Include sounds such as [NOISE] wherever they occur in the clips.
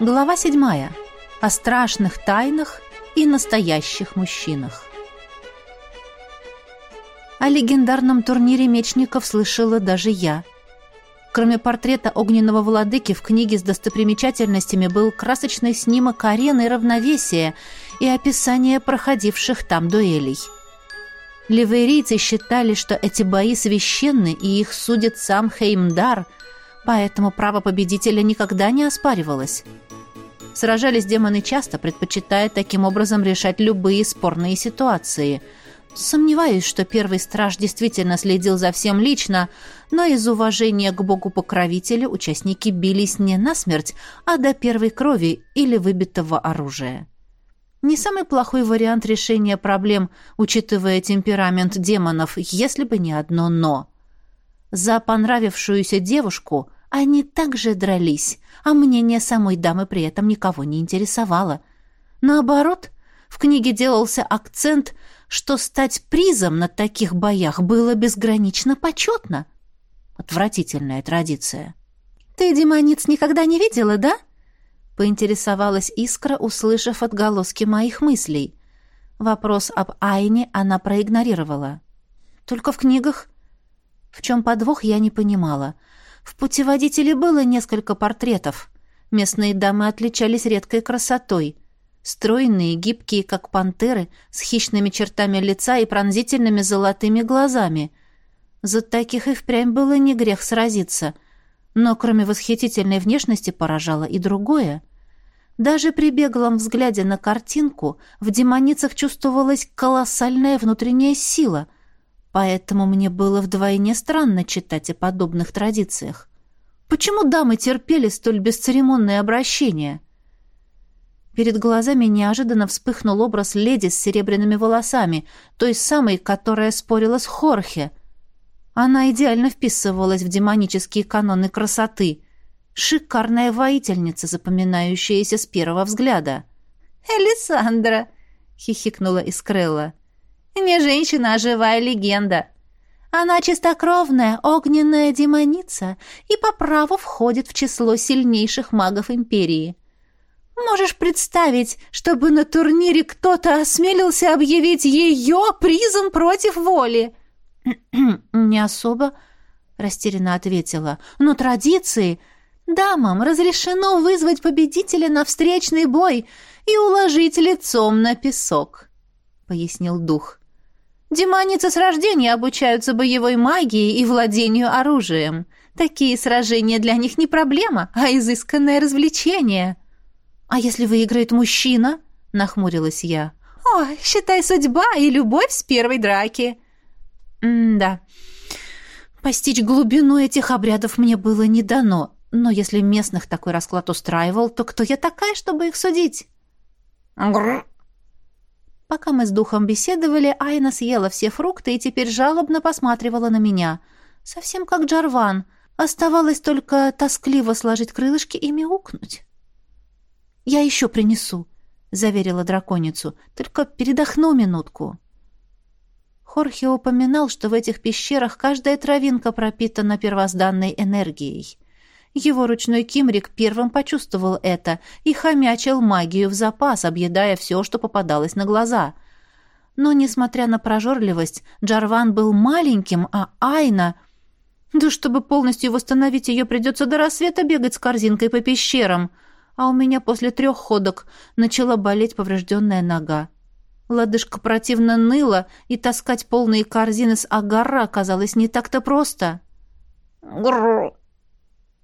Глава седьмая. О страшных тайнах и настоящих мужчинах. О легендарном турнире мечников слышала даже я. Кроме портрета огненного владыки в книге с достопримечательностями был красочный снимок арены равновесия и описание проходивших там дуэлей. Ливерийцы считали, что эти бои священны и их судит сам Хеймдар, поэтому право победителя никогда не оспаривалось. Сражались демоны часто, предпочитая таким образом решать любые спорные ситуации. Сомневаюсь, что первый страж действительно следил за всем лично, но из уважения к богу-покровителю участники бились не насмерть, а до первой крови или выбитого оружия. Не самый плохой вариант решения проблем, учитывая темперамент демонов, если бы не одно «но». За понравившуюся девушку – они также дрались, а мнение самой дамы при этом никого не интересовало. Наоборот, в книге делался акцент, что стать призом на таких боях было безгранично почетно. Отвратительная традиция. «Ты демониц никогда не видела, да?» поинтересовалась Искра, услышав отголоски моих мыслей. Вопрос об Айне она проигнорировала. «Только в книгах?» В чем подвох, я не понимала — в путеводителе было несколько портретов. Местные дамы отличались редкой красотой. Стройные, гибкие, как пантеры, с хищными чертами лица и пронзительными золотыми глазами. За таких и впрямь было не грех сразиться. Но кроме восхитительной внешности поражало и другое. Даже при беглом взгляде на картинку в демоницах чувствовалась колоссальная внутренняя сила — Поэтому мне было вдвойне странно читать о подобных традициях. Почему дамы терпели столь бесцеремонное обращение? Перед глазами неожиданно вспыхнул образ леди с серебряными волосами, той самой, которая спорила с Хорхе. Она идеально вписывалась в демонические каноны красоты. Шикарная воительница, запоминающаяся с первого взгляда. «Элисандра!» — хихикнула Искрелла. Не женщина, а живая легенда. Она чистокровная, огненная демоница и по праву входит в число сильнейших магов Империи. Можешь представить, чтобы на турнире кто-то осмелился объявить ее призом против воли?» [CLEARS THROAT] «Не особо», — растерянно ответила. «Но традиции...» «Дамам разрешено вызвать победителя на встречный бой и уложить лицом на песок», — пояснил дух. Демоницы с рождения обучаются боевой магии и владению оружием. Такие сражения для них не проблема, а изысканное развлечение. А если выиграет мужчина? нахмурилась я. О, считай судьба и любовь с первой драки. М-да. Постичь глубину этих обрядов мне было не дано, но если местных такой расклад устраивал, то кто я такая, чтобы их судить? Пока мы с духом беседовали, Айна съела все фрукты и теперь жалобно посматривала на меня. Совсем как Джарван. Оставалось только тоскливо сложить крылышки и мяукнуть. «Я еще принесу», — заверила драконицу. «Только передохну минутку». Хорхе упоминал, что в этих пещерах каждая травинка пропитана первозданной энергией. Его ручной кимрик первым почувствовал это и хомячил магию в запас, объедая все, что попадалось на глаза. Но, несмотря на прожорливость, Джарван был маленьким, а Айна... Да чтобы полностью восстановить ее, придется до рассвета бегать с корзинкой по пещерам. А у меня после трех ходок начала болеть поврежденная нога. Лодыжка противно ныла, и таскать полные корзины с агара оказалось не так-то просто. «Грррр!»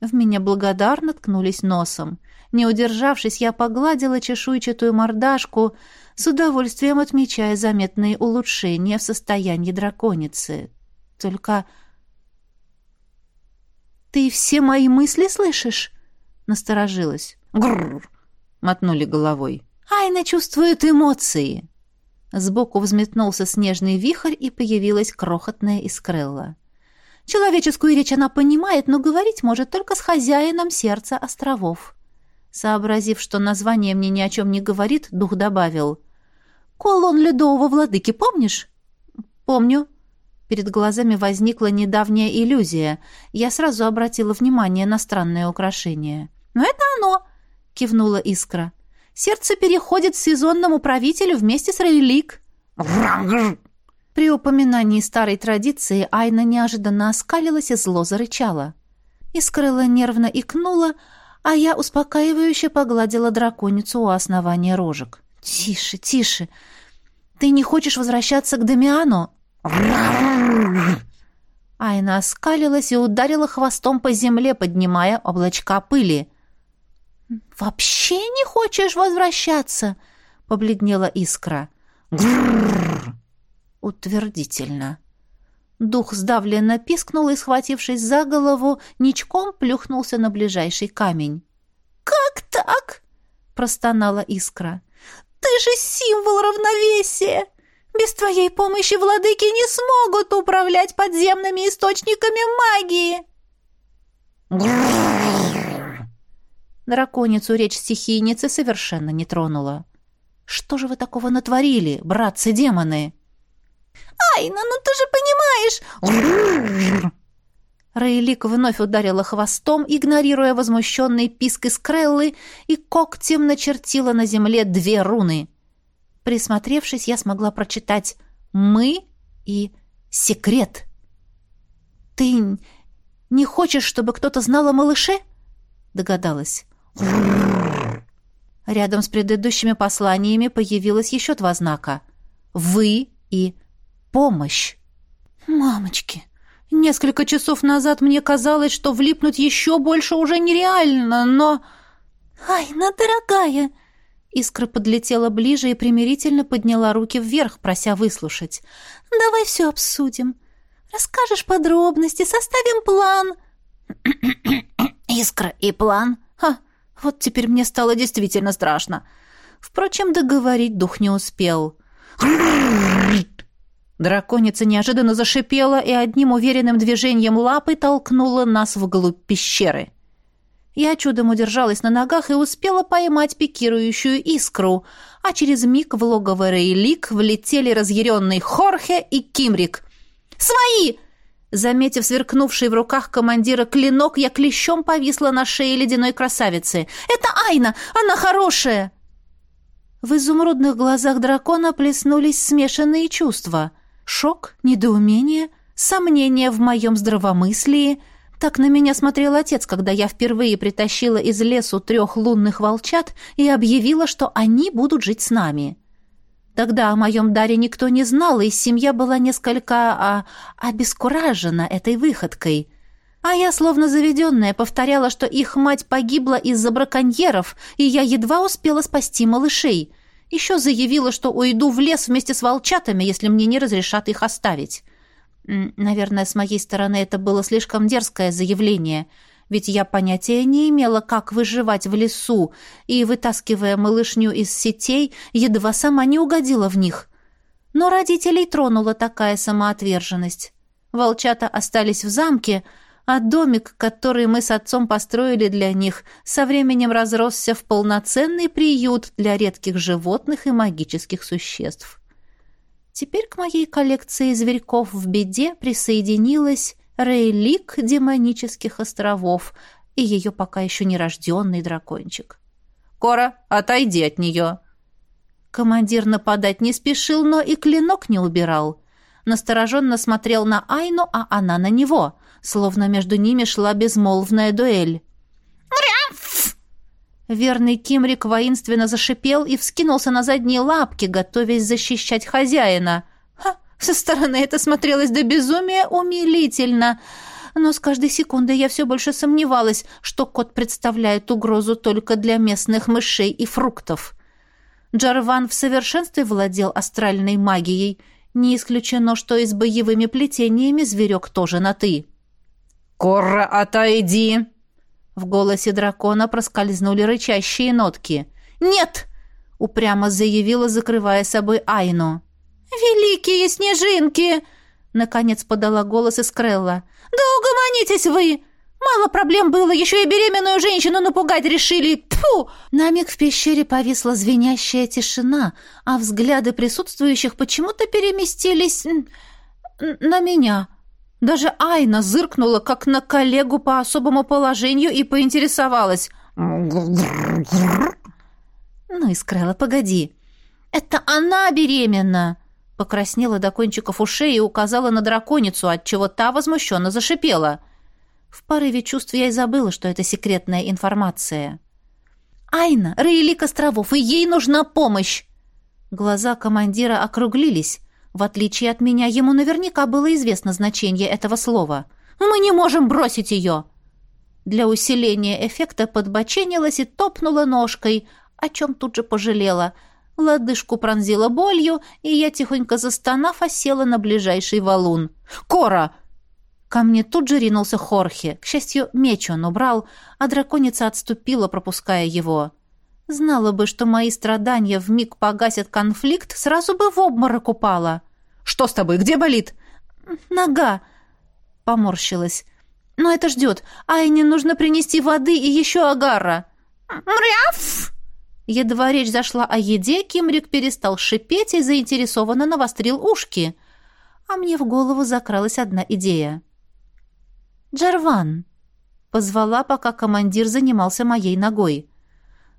В меня благодарно ткнулись носом. Не удержавшись, я погладила чешуйчатую мордашку, с удовольствием отмечая заметные улучшения в состоянии драконицы. Только... «Ты все мои мысли слышишь?» — насторожилась. «Грррр!» — мотнули головой. «Айна чувствует эмоции!» Сбоку взметнулся снежный вихрь, и появилась крохотная искрелла. Человеческую речь она понимает, но говорить может только с хозяином сердца островов. Сообразив, что название мне ни о чем не говорит, дух добавил. «Колон ледового владыки, помнишь?» «Помню». Перед глазами возникла недавняя иллюзия. Я сразу обратила внимание на странное украшение. «Но это оно!» — кивнула Искра. «Сердце переходит сезонному правителю вместе с Рейлик». При упоминании старой традиции Айна неожиданно оскалилась и зло зарычала. Искрыла нервно икнула, а я успокаивающе погладила драконицу у основания рожек. «Тише, тише! Ты не хочешь возвращаться к Дамиану?» Айна оскалилась и ударила хвостом по земле, поднимая облачка пыли. «Вообще не хочешь возвращаться?» — побледнела искра. Утвердительно. Дух сдавленно пискнул и, схватившись за голову, ничком плюхнулся на ближайший камень. «Как так?» — простонала искра. «Ты же символ равновесия! Без твоей помощи владыки не смогут управлять подземными источниками магии!» Драконицу речь стихийницы совершенно не тронула. «Что же вы такого натворили, братцы-демоны?» «Айна, ну ты же понимаешь!» Рейлик вновь ударила хвостом, игнорируя возмущенный писк из креллы, и когтем начертила на земле две руны. Присмотревшись, я смогла прочитать «Мы» и «Секрет». «Ты не хочешь, чтобы кто-то знал о малыше?» Догадалась. Рядом с предыдущими посланиями появилось еще два знака. «Вы» и «Помощь». «Мамочки!» Несколько часов назад мне казалось, что влипнуть еще больше уже нереально, но... «Айна, дорогая!» Искра подлетела ближе и примирительно подняла руки вверх, прося выслушать. «Давай все обсудим. Расскажешь подробности, составим план». [COUGHS] «Искра и план? Ха, вот теперь мне стало действительно страшно. Впрочем, договорить дух не успел. Драконица неожиданно зашипела и одним уверенным движением лапы толкнула нас вглубь пещеры. Я чудом удержалась на ногах и успела поймать пикирующую искру, а через миг в логово Рейлик влетели разъяренный Хорхе и Кимрик. «Свои!» Заметив сверкнувший в руках командира клинок, я клещом повисла на шее ледяной красавицы. «Это Айна! Она хорошая!» В изумрудных глазах дракона плеснулись смешанные чувства. Шок, недоумение, сомнение в моем здравомыслии. Так на меня смотрел отец, когда я впервые притащила из лесу трех лунных волчат и объявила, что они будут жить с нами. Тогда о моем даре никто не знал, и семья была несколько а, обескуражена этой выходкой. А я, словно заведенная, повторяла, что их мать погибла из-за браконьеров, и я едва успела спасти малышей. Еще заявила, что уйду в лес вместе с волчатами, если мне не разрешат их оставить. Наверное, с моей стороны это было слишком дерзкое заявление — ведь я понятия не имела, как выживать в лесу, и, вытаскивая малышню из сетей, едва сама не угодила в них. Но родителей тронула такая самоотверженность. Волчата остались в замке, а домик, который мы с отцом построили для них, со временем разросся в полноценный приют для редких животных и магических существ. Теперь к моей коллекции зверьков в беде присоединилась Рейлик демонических островов и ее пока еще нерожденный дракончик. «Кора, отойди от нее!» Командир нападать не спешил, но и клинок не убирал. Настороженно смотрел на Айну, а она на него, словно между ними шла безмолвная дуэль. «Мряф!» Верный Кимрик воинственно зашипел и вскинулся на задние лапки, готовясь защищать хозяина — со стороны это смотрелось до безумия умилительно, но с каждой секундой я все больше сомневалась, что кот представляет угрозу только для местных мышей и фруктов. Джарван в совершенстве владел астральной магией. Не исключено, что и с боевыми плетениями зверек тоже на «ты». «Корра, отойди!» В голосе дракона проскользнули рычащие нотки. «Нет!» — упрямо заявила, закрывая собой Айну. «Великие снежинки!» — наконец подала голос Искрелла. «Да угомонитесь вы! Мало проблем было, еще и беременную женщину напугать решили! Тьфу!» На миг в пещере повисла звенящая тишина, а взгляды присутствующих почему-то переместились на меня. Даже Айна зыркнула, как на коллегу по особому положению, и поинтересовалась. Ну, Искрелла, погоди. Это она беременна! Покраснела до кончиков ушей и указала на драконицу, отчего та возмущенно зашипела. В порыве чувств я и забыла, что это секретная информация. «Айна, Рейлик островов, и ей нужна помощь!» Глаза командира округлились. В отличие от меня, ему наверняка было известно значение этого слова. «Мы не можем бросить ее!» Для усиления эффекта подбоченилась и топнула ножкой, о чем тут же пожалела – Лодыжку пронзила болью, и я, тихонько застонав, осела на ближайший валун. «Кора!» Ко мне тут же ринулся Хорхе. К счастью, меч он убрал, а драконица отступила, пропуская его. Знала бы, что мои страдания вмиг погасят конфликт, сразу бы в обморок упала. «Что с тобой? Где болит?» «Нога!» — поморщилась. «Но это ждет. Айне нужно принести воды и еще агара». «Мряф!» Едва речь зашла о еде, Кимрик перестал шипеть и заинтересованно навострил ушки. А мне в голову закралась одна идея. «Джарван!» — позвала, пока командир занимался моей ногой.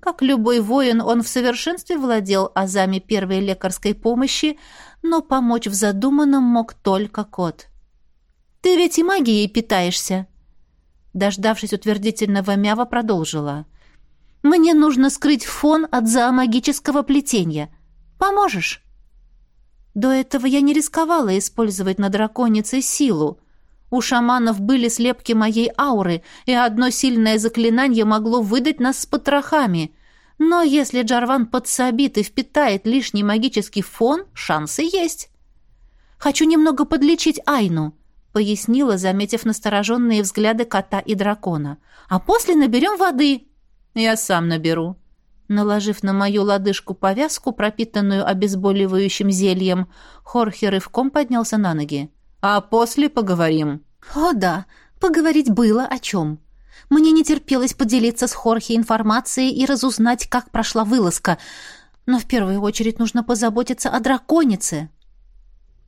Как любой воин, он в совершенстве владел азами первой лекарской помощи, но помочь в задуманном мог только кот. «Ты ведь и магией питаешься!» Дождавшись утвердительного мява, продолжила — мне нужно скрыть фон от зоомагического плетения. Поможешь?» До этого я не рисковала использовать на драконице силу. У шаманов были слепки моей ауры, и одно сильное заклинание могло выдать нас с потрохами. Но если Джарван подсобит и впитает лишний магический фон, шансы есть. «Хочу немного подлечить Айну», — пояснила, заметив настороженные взгляды кота и дракона. «А после наберем воды». «Я сам наберу». Наложив на мою лодыжку повязку, пропитанную обезболивающим зельем, Хорхе рывком поднялся на ноги. «А после поговорим». «О да, поговорить было о чем». Мне не терпелось поделиться с Хорхе информацией и разузнать, как прошла вылазка. Но в первую очередь нужно позаботиться о драконице.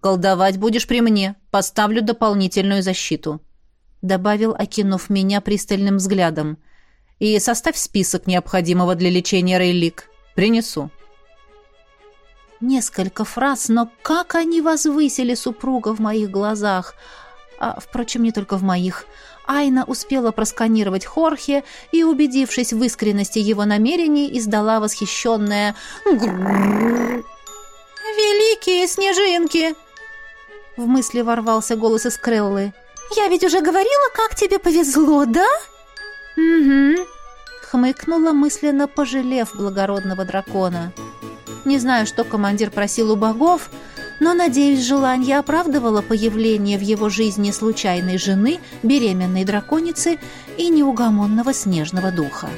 «Колдовать будешь при мне. Поставлю дополнительную защиту», — добавил, окинув меня пристальным взглядом и составь список необходимого для лечения Рейлик. Принесу». Несколько фраз, но как они возвысили супруга в моих глазах. А, впрочем, не только в моих. Айна успела просканировать Хорхе и, убедившись в искренности его намерений, издала восхищенное «Великие снежинки!» В мысли ворвался голос из Креллы. «Я ведь уже говорила, как тебе повезло, да?» «Угу», — хмыкнула, мысленно пожалев благородного дракона. «Не знаю, что командир просил у богов, но, надеюсь, желание оправдывало появление в его жизни случайной жены, беременной драконицы и неугомонного снежного духа».